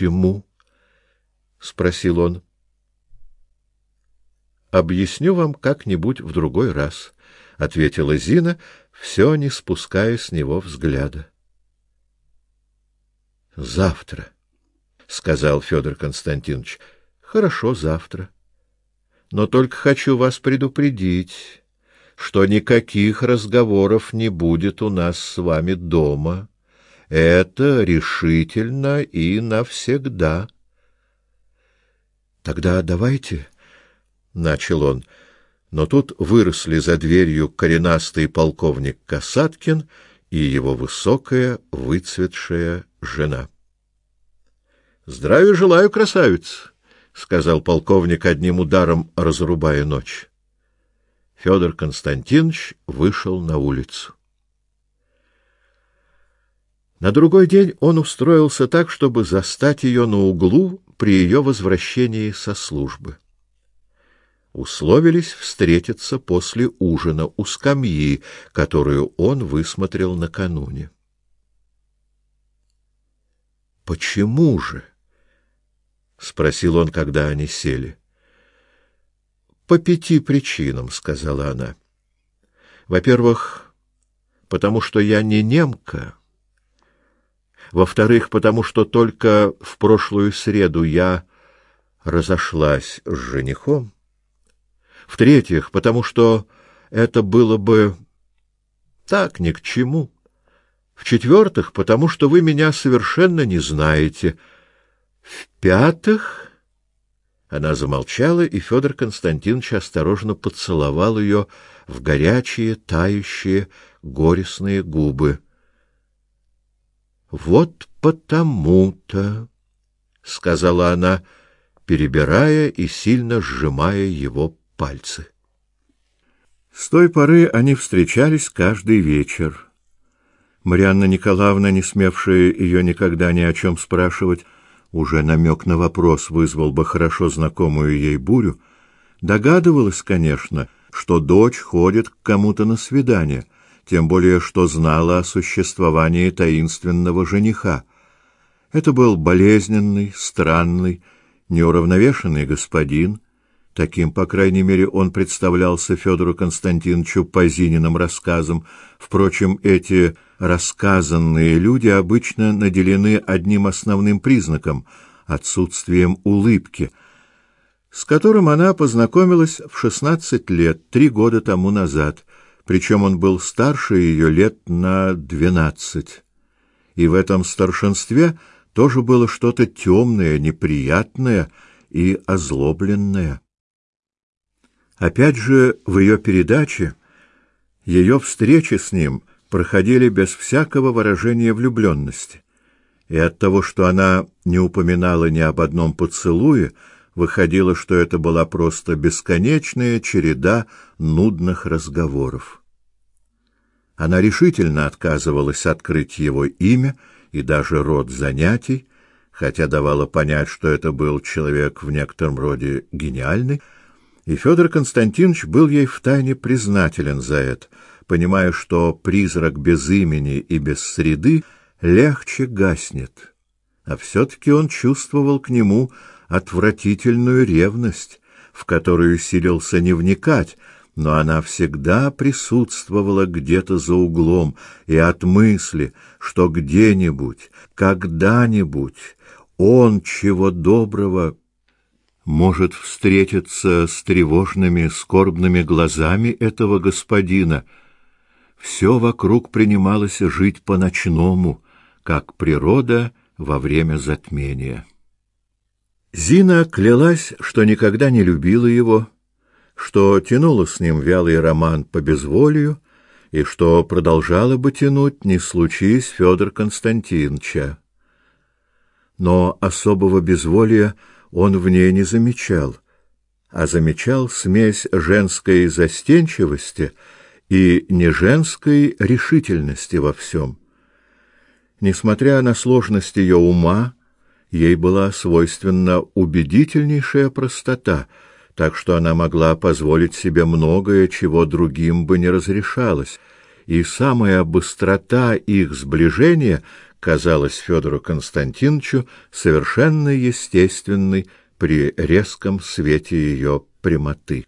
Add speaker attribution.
Speaker 1: Почему? спросил он. Объясню вам как-нибудь в другой раз, ответила Зина, все не спуская с него взгляда. Завтра, сказал Федор Константинович. Хорошо, завтра. Но только хочу вас предупредить, что никаких разговоров не будет у нас с вами дома. Это решительно и навсегда. Тогда давайте, начал он, но тут выросли за дверью коренастый полковник Касаткин и его высокая выцветшая жена. Здравия желаю, красавица, сказал полковник одним ударом разрубая ночь. Федор Константинович вышел на улицу. На другой день он устроился так, чтобы застать ее на углу при ее возвращении со службы. Условились встретиться после ужина у скамьи, которую он высмотрел накануне. Почему же? спросил он, когда они сели. По пяти причинам, сказала она. Во-первых, потому что я не немка во-вторых, потому что только в прошлую среду я разошлась с женихом, в-третьих, потому что это было бы так ни к чему, в-четвертых, потому что вы меня совершенно не знаете, в-пятых... Она замолчала, и Федор Константинович осторожно поцеловал ее в горячие, тающие, горестные губы. Вот потому-то, сказала она, перебирая и сильно сжимая его пальцы. С той поры они встречались каждый вечер. Марианна Николаевна, не смевшая ее никогда ни о чем спрашивать, уже намек на вопрос вызвал бы хорошо знакомую ей бурю, догадывалась, конечно, что дочь ходит к кому-то на свидание — тем более что знала о существовании таинственного жениха. Это был болезненный, странный, неуравновешенный господин, таким, по крайней мере, он представлялся Федору Константиновичу по Зининым рассказам. Впрочем, эти рассказанные люди обычно наделены одним основным признаком отсутствием улыбки, с которым она познакомилась в шестнадцать лет, три года тому назад причем он был старше ее лет на двенадцать. И в этом старшинстве тоже было что-то темное, неприятное и озлобленное. Опять же, в ее передаче ее встречи с ним проходили без всякого выражения влюбленности, и от того, что она не упоминала ни об одном поцелуе, выходило, что это была просто бесконечная череда нудных разговоров. Она решительно отказывалась открыть его имя и даже род занятий, хотя давала понять, что это был человек в некотором роде гениальный, и Федор Константинович был ей втайне признателен за это, понимая, что призрак без имени и без среды легче гаснет. А все-таки он чувствовал к нему отвратительную ревность, в которую силился не вникать, но она всегда присутствовала где-то за углом, и от мысли, что где-нибудь, когда-нибудь он чего доброго может встретиться с тревожными, скорбными глазами этого господина, все вокруг принималось жить по-ночному, как природа во время затмения. Зина клялась, что никогда не любила его, что тянула с ним вялый роман по безволию и что продолжала бы тянуть, не случись Федор Константиновича. Но особого безволия он в ней не замечал, а замечал смесь женской застенчивости и неженской решительности во всем. Несмотря на сложность ее ума, ей была свойственна убедительнейшая простота — так что она могла позволить себе многое, чего другим бы не разрешалось, и самая быстрота их сближения казалась Федору Константиновичу совершенно естественной при резком свете ее прямоты.